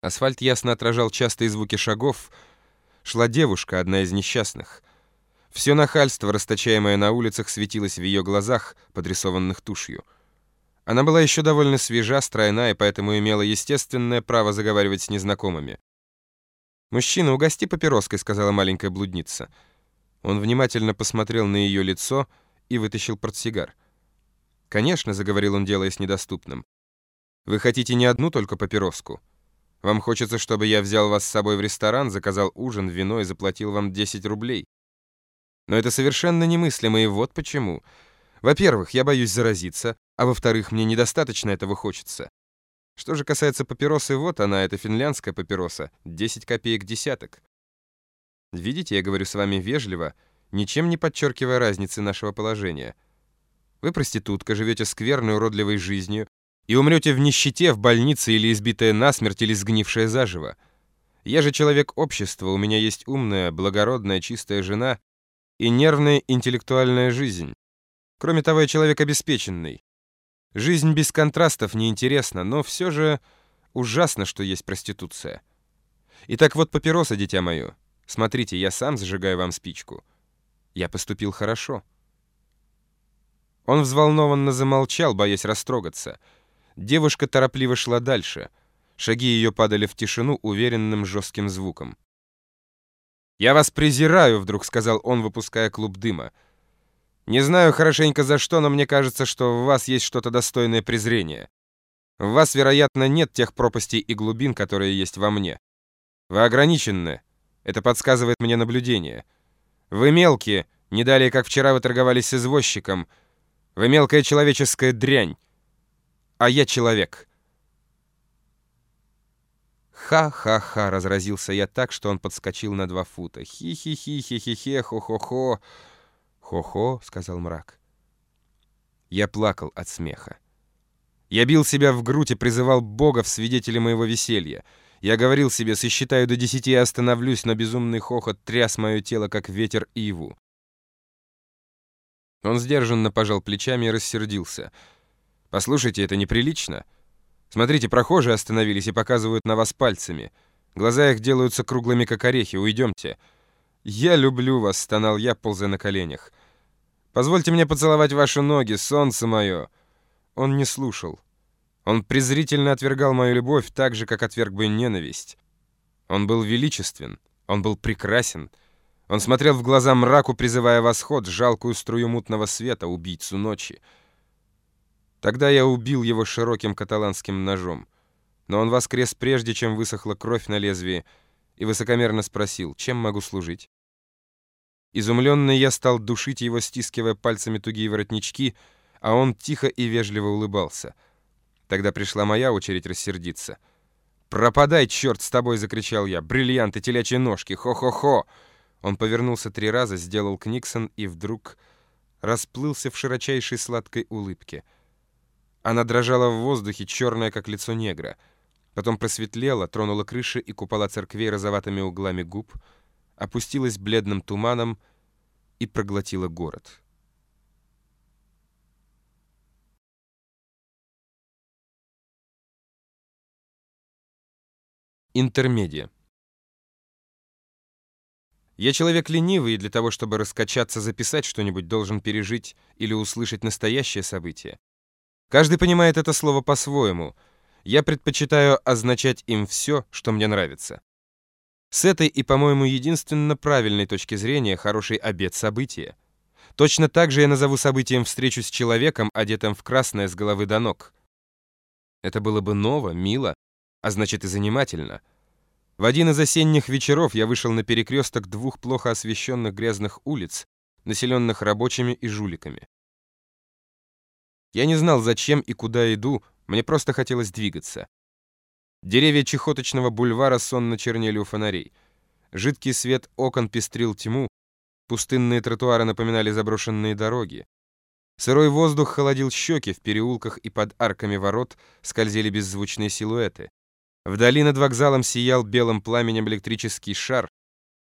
Асфальт ясно отражал частые звуки шагов. Шла девушка, одна из несчастных. Все нахальство, расточаемое на улицах, светилось в ее глазах, подрисованных тушью. Она была еще довольно свежа, стройна и поэтому имела естественное право заговаривать с незнакомыми. «Мужчина, угости папироской», — сказала маленькая блудница. Он внимательно посмотрел на ее лицо и вытащил портсигар. «Конечно», — заговорил он, делаясь недоступным. «Вы хотите не одну только папироску?» Вам хочется, чтобы я взял вас с собой в ресторан, заказал ужин, вино и заплатил вам 10 рублей. Но это совершенно немыслимо, и вот почему. Во-первых, я боюсь заразиться, а во-вторых, мне недостаточно этого хочется. Что же касается папиросы, вот она, это финляндская папироса, 10 копеек десяток. Видите, я говорю с вами вежливо, ничем не подчеркивая разницы нашего положения. Вы проститутка, живете скверной, уродливой жизнью, и умрете в нищете, в больнице или избитая насмерть, или сгнившая заживо. Я же человек общества, у меня есть умная, благородная, чистая жена и нервная интеллектуальная жизнь. Кроме того, я человек обеспеченный. Жизнь без контрастов неинтересна, но все же ужасно, что есть проституция. Итак, вот папироса, дитя мое. Смотрите, я сам зажигаю вам спичку. Я поступил хорошо. Он взволнованно замолчал, боясь растрогаться — Девушка торопливо шла дальше. Шаги ее падали в тишину уверенным жестким звуком. «Я вас презираю», — вдруг сказал он, выпуская клуб дыма. «Не знаю хорошенько за что, но мне кажется, что в вас есть что-то достойное презрения. В вас, вероятно, нет тех пропастей и глубин, которые есть во мне. Вы ограничены. Это подсказывает мне наблюдение. Вы мелкие, не далее, как вчера вы торговались с извозчиком. Вы мелкая человеческая дрянь а я человек. Ха-ха-ха, разразился я так, что он подскочил на два фута. Хи-хи-хи-хи-хи-хе, хо-хо-хо. Хо-хо, сказал мрак. Я плакал от смеха. Я бил себя в грудь и призывал Бога в свидетели моего веселья. Я говорил себе, сосчитаю до десяти и остановлюсь, но безумный хохот тряс мое тело, как ветер иву. Он сдержанно пожал плечами и рассердился — «Послушайте, это неприлично. Смотрите, прохожие остановились и показывают на вас пальцами. Глаза их делаются круглыми, как орехи. Уйдемте». «Я люблю вас», — стонал я, ползая на коленях. «Позвольте мне поцеловать ваши ноги, солнце мое». Он не слушал. Он презрительно отвергал мою любовь так же, как отверг бы ненависть. Он был величествен, он был прекрасен. Он смотрел в глаза мраку, призывая восход, жалкую струю мутного света, убийцу ночи. Тогда я убил его широким каталанским ножом. Но он воскрес прежде, чем высохла кровь на лезвии, и высокомерно спросил, чем могу служить. Изумленный я стал душить его, стискивая пальцами тугие воротнички, а он тихо и вежливо улыбался. Тогда пришла моя очередь рассердиться. «Пропадай, черт с тобой!» — закричал я. «Бриллианты, телячьи ножки! Хо-хо-хо!» Он повернулся три раза, сделал Книксон и вдруг расплылся в широчайшей сладкой улыбке — она дрожала в воздухе, черная, как лицо негра. Потом просветлела, тронула крыши и купола церквей розоватыми углами губ, опустилась бледным туманом и проглотила город. Интермедия. Я человек ленивый, и для того, чтобы раскачаться, записать что-нибудь, должен пережить или услышать настоящее событие. Каждый понимает это слово по-своему. Я предпочитаю означать им все, что мне нравится. С этой и, по-моему, единственно правильной точки зрения хороший обед события. Точно так же я назову событием встречу с человеком, одетым в красное с головы до ног. Это было бы ново, мило, а значит и занимательно. В один из осенних вечеров я вышел на перекресток двух плохо освещенных грязных улиц, населенных рабочими и жуликами. Я не знал, зачем и куда иду, мне просто хотелось двигаться. Деревья чехоточного бульвара сонно чернели у фонарей. Жидкий свет окон пестрил тьму, пустынные тротуары напоминали заброшенные дороги. Сырой воздух холодил щеки, в переулках и под арками ворот скользили беззвучные силуэты. Вдали над вокзалом сиял белым пламенем электрический шар,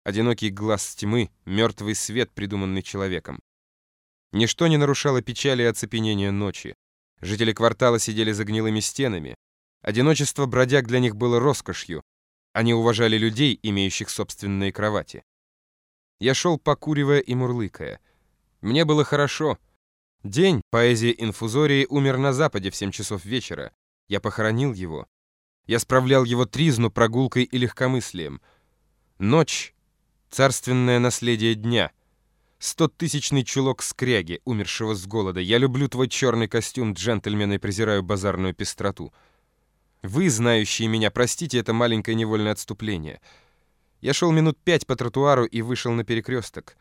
одинокий глаз тьмы, мертвый свет, придуманный человеком. Ничто не нарушало печали и оцепенения ночи. Жители квартала сидели за гнилыми стенами. Одиночество бродяг для них было роскошью. Они уважали людей, имеющих собственные кровати. Я шел, покуривая и мурлыкая. Мне было хорошо. День поэзии инфузории умер на западе в 7 часов вечера. Я похоронил его. Я справлял его тризну прогулкой и легкомыслием. Ночь — царственное наследие дня. Стотысячный чулок скряги, умершего с голода. Я люблю твой черный костюм, джентльмен, и презираю базарную пестроту. Вы, знающие меня, простите это маленькое невольное отступление. Я шел минут пять по тротуару и вышел на перекресток.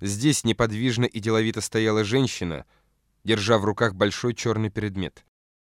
Здесь неподвижно и деловито стояла женщина, держа в руках большой черный предмет.